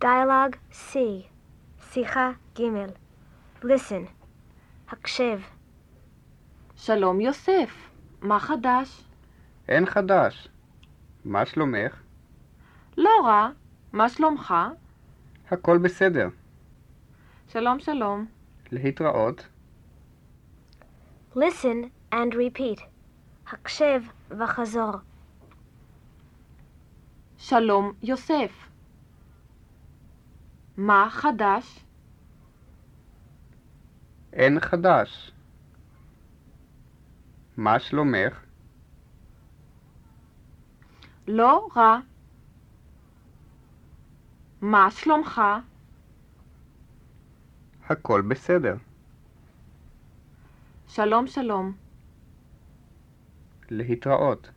Dialogue C. שיחה ג' Listen. הקשב. שלום יוסף, מה חדש? אין חדש. מה שלומך? לא רע, מה שלומך? הכל בסדר. שלום שלום. להתראות. Listen and repeat. הקשב וחזור. שלום יוסף. מה חדש? אין חדש. מה שלומך? לא רע. מה שלומך? הכל בסדר. שלום שלום. להתראות.